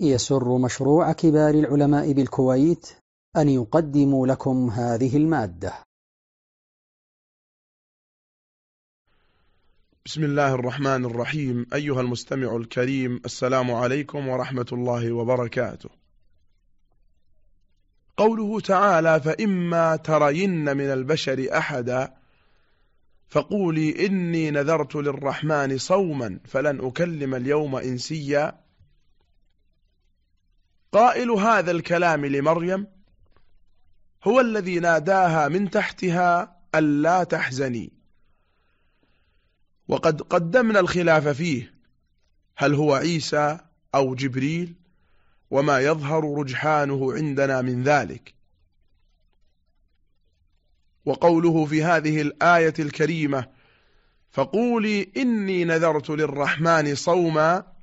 يسر مشروع كبار العلماء بالكويت أن يقدم لكم هذه المادة. بسم الله الرحمن الرحيم. أيها المستمع الكريم السلام عليكم ورحمة الله وبركاته. قوله تعالى فإما ترين من البشر أحدا فقولي إني نذرت للرحمن صوما فلن أكلم اليوم إنسيا قائل هذا الكلام لمريم هو الذي ناداها من تحتها ألا تحزني. وقد قدمنا الخلاف فيه هل هو عيسى أو جبريل وما يظهر رجحانه عندنا من ذلك. وقوله في هذه الآية الكريمة فقولي إني نذرت للرحمن صوما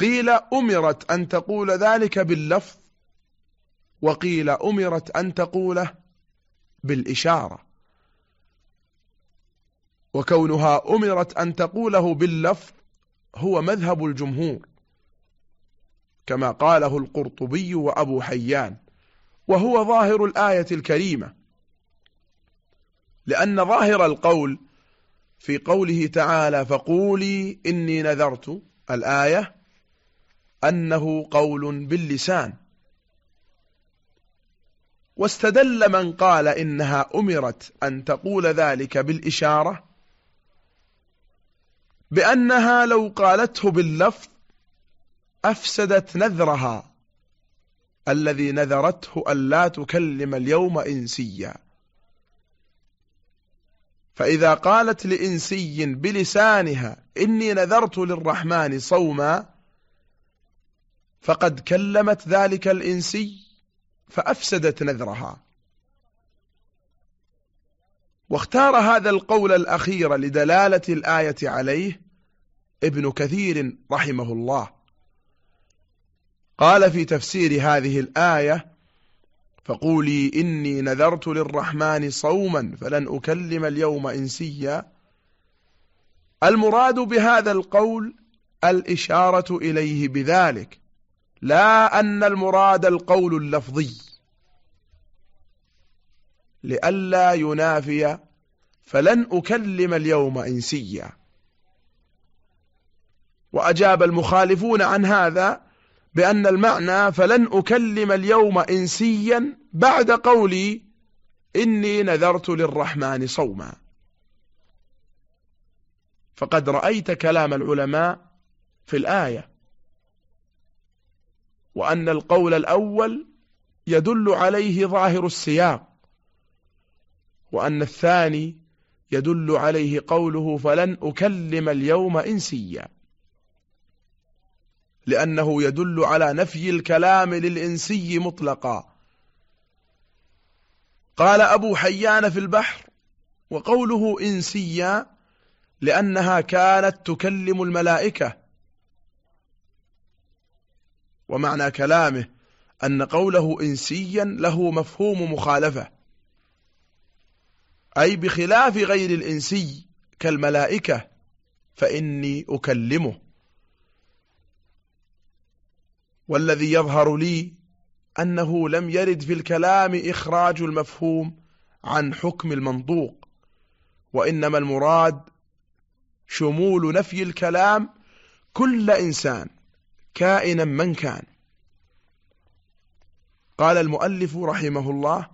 قيل أمرت أن تقول ذلك باللفظ وقيل أمرت أن تقوله بالإشارة. وكونها أمرت أن تقوله باللفظ هو مذهب الجمهور كما قاله القرطبي وأبو حيان وهو ظاهر الآية الكريمة. لأن ظاهر القول في قوله تعالى فقولي إني نذرت الآية أنه قول باللسان. واستدل من قال إنها أمرت أن تقول ذلك بالإشارة؟ بأنها لو قالته باللفظ أفسدت نذرها الذي نذرته ألا تكلم اليوم إنسيا. فإذا قالت لإنسي بلسانها إني نذرت للرحمن صوما فقد كلمت ذلك الإنسي فأفسدت نذرها. واختار هذا القول الأخير لدلالة الآية عليه ابن كثير رحمه الله. قال في تفسير هذه الآية فقولي إني نذرت للرحمن صوما فلن أكلم اليوم إنسيا. المراد بهذا القول الإشارة إليه بذلك لا أن المراد القول اللفظي. لئلا ينافي فلن أكلم اليوم إنسيا. وأجاب المخالفون عن هذا بأن المعنى فلن أكلم اليوم إنسيا بعد قولي إني نذرت للرحمن صوما. فقد رأيت كلام العلماء في الآية. وأن القول الأول يدل عليه ظاهر السياق وأن الثاني يدل عليه قوله فلن أكلم اليوم إنسيا لأنه يدل على نفي الكلام للإنسي مطلقا. قال أبو حيان في البحر وقوله إنسيا لأنها كانت تكلم الملائكة ومعنى كلامه أن قوله إنسيا له مفهوم مخالفة. أي بخلاف غير الإنسي كالملائكة فإني أكلمه. والذي يظهر لي أنه لم يرد في الكلام إخراج المفهوم عن حكم المنطوق وإنما المراد شمول نفي الكلام كل إنسان. كائنا من كان. قال المؤلف رحمه الله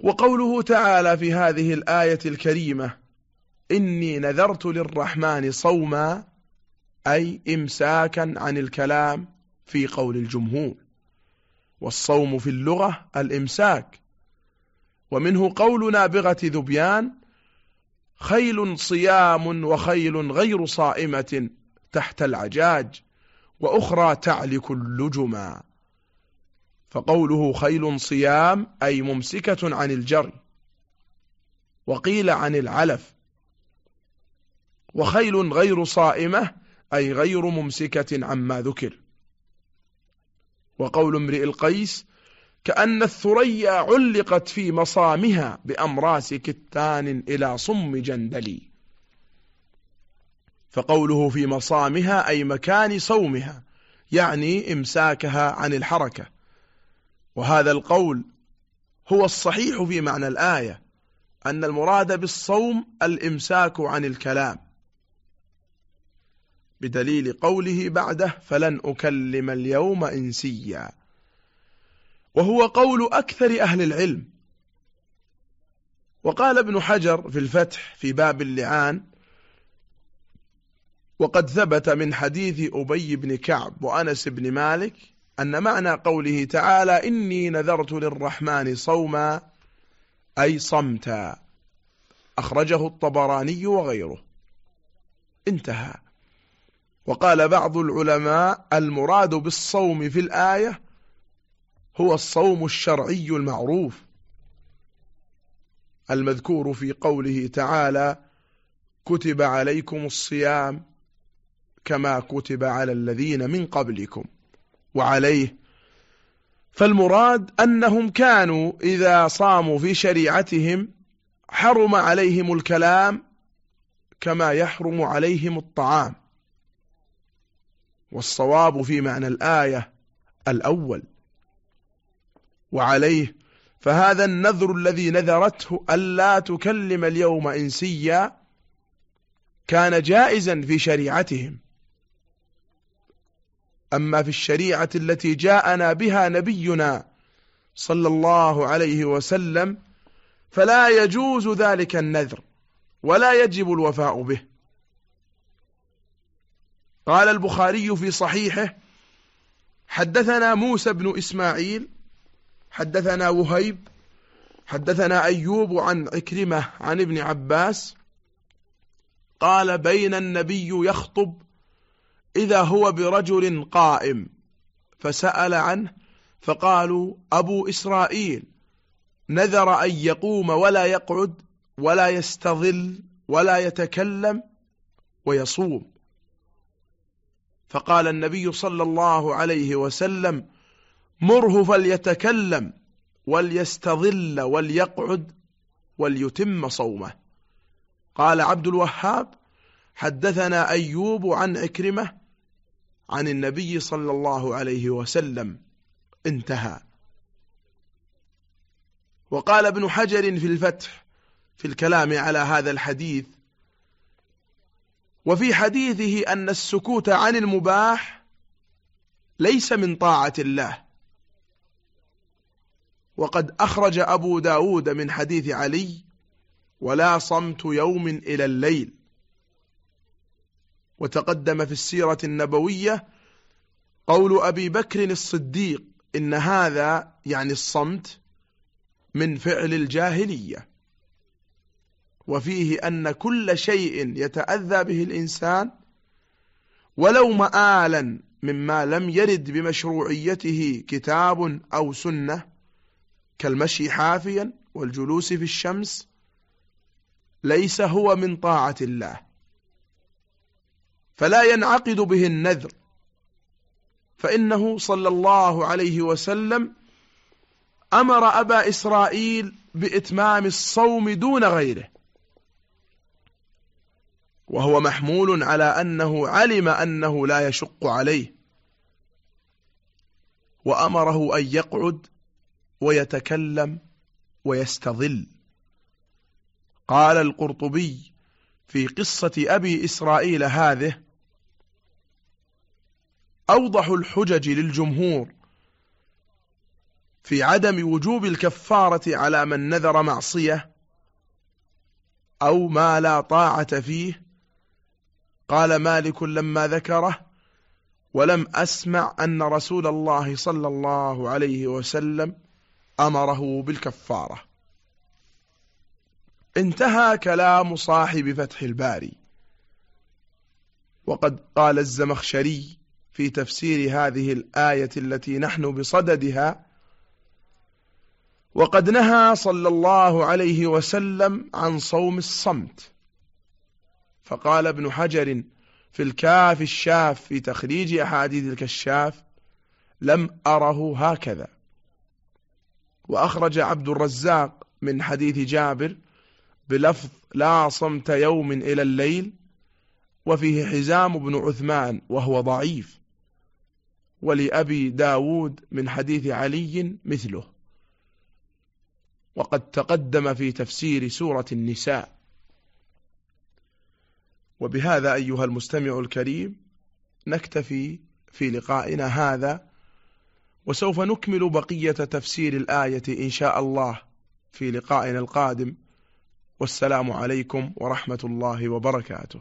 وقوله تعالى في هذه الآية الكريمة إني نذرت للرحمن صوما أي إمساكا عن الكلام في قول الجمهور. والصوم في اللغة الإمساك. ومنه قول نابغة ذبيان خيل صيام وخيل غير صائمة تحت العجاج. وأخرى تعلك اللجما فقوله خيل صيام أي ممسكة عن الجري وقيل عن العلف. وخيل غير صائمة أي غير ممسكة عما ذكر. وقول امرئ القيس كأن الثريا علقت في مصامها بأمراس كتان إلى صم جندلي. فقوله في مصامها أي مكان صومها يعني إمساكها عن الحركة. وهذا القول هو الصحيح في معنى الآية أن المراد بالصوم الإمساك عن الكلام. بدليل قوله بعده فلن أكلم اليوم إنسيا وهو قول أكثر أهل العلم. وقال ابن حجر في الفتح في باب اللعان وقد ثبت من حديث أبي بن كعب وأنس بن مالك أن معنى قوله تعالى إني نذرت للرحمن صوما أي صمتا. أخرجه الطبراني وغيره. انتهى. وقال بعض العلماء المراد بالصوم في الآية هو الصوم الشرعي المعروف. المذكور في قوله تعالى كتب عليكم الصيام كما كتب على الذين من قبلكم وعليه. فالمراد أنهم كانوا إذا صاموا في شريعتهم حرم عليهم الكلام كما يحرم عليهم الطعام. والصواب في معنى الآية الأول. وعليه فهذا النذر الذي نذرته ألا تكلم اليوم إنسيا كان جائزا في شريعتهم. أما في الشريعة التي جاءنا بها نبينا صلى الله عليه وسلم فلا يجوز ذلك النذر ولا يجب الوفاء به. قال البخاري في صحيحه حدثنا موسى بن إسماعيل حدثنا وهيب حدثنا أيوب عن عكرمة عن ابن عباس قال بين النبي يخطب إذا هو برجل قائم. فسأل عنه فقالوا أبو إسرائيل نذر أن يقوم ولا يقعد ولا يستظل ولا يتكلم ويصوم. فقال النبي صلى الله عليه وسلم مره فليتكلم وليستظل وليقعد وليتم صومه. قال عبد الوهاب حدثنا أيوب عن عكرمة عن النبي صلى الله عليه وسلم. انتهى. وقال ابن حجر في الفتح في الكلام على هذا الحديث وفي حديثه أن السكوت عن المباح ليس من طاعة الله. وقد أخرج أبو داود من حديث علي ولا صمت يوم إلى الليل. وتقدم في السيرة النبوية قول أبي بكر الصديق إن هذا يعني الصمت من فعل الجاهلية وفيه أن كل شيء يتأذى به الإنسان ولو مآلا مما لم يرد بمشروعيته كتاب أو سنة كالمشي حافيا والجلوس في الشمس ليس هو من طاعة الله. فلا ينعقد به النذر. فإنه صلى الله عليه وسلم أمر أبا إسرائيل بإتمام الصوم دون غيره. وهو محمول على أنه علم أنه لا يشق عليه. وأمره أن يقعد ويتكلم ويستظل. قال القرطبي في قصة أبي إسرائيل هذه أوضح الحجج للجمهور في عدم وجوب الكفارة على من نذر معصية أو ما لا طاعة فيه. قال مالك لما ذكره ولم أسمع أن رسول الله صلى الله عليه وسلم أمره بالكفارة. انتهى كلام صاحب فتح الباري. وقد قال الزمخشري في تفسير هذه الآية التي نحن بصددها وقد نهى صلى الله عليه وسلم عن صوم الصمت. فقال ابن حجر في الكاف الشاف في تخريج أحاديث الكشاف لم أره هكذا. وأخرج عبد الرزاق من حديث جابر بلفظ لا صمت يوم إلى الليل وفيه حزام بن عثمان وهو ضعيف. ولأبي داود من حديث علي مثله. وقد تقدم في تفسير سورة النساء. وبهذا أيها المستمع الكريم نكتفي في لقائنا هذا وسوف نكمل بقية تفسير الآية إن شاء الله في لقائنا القادم. والسلام عليكم ورحمة الله وبركاته.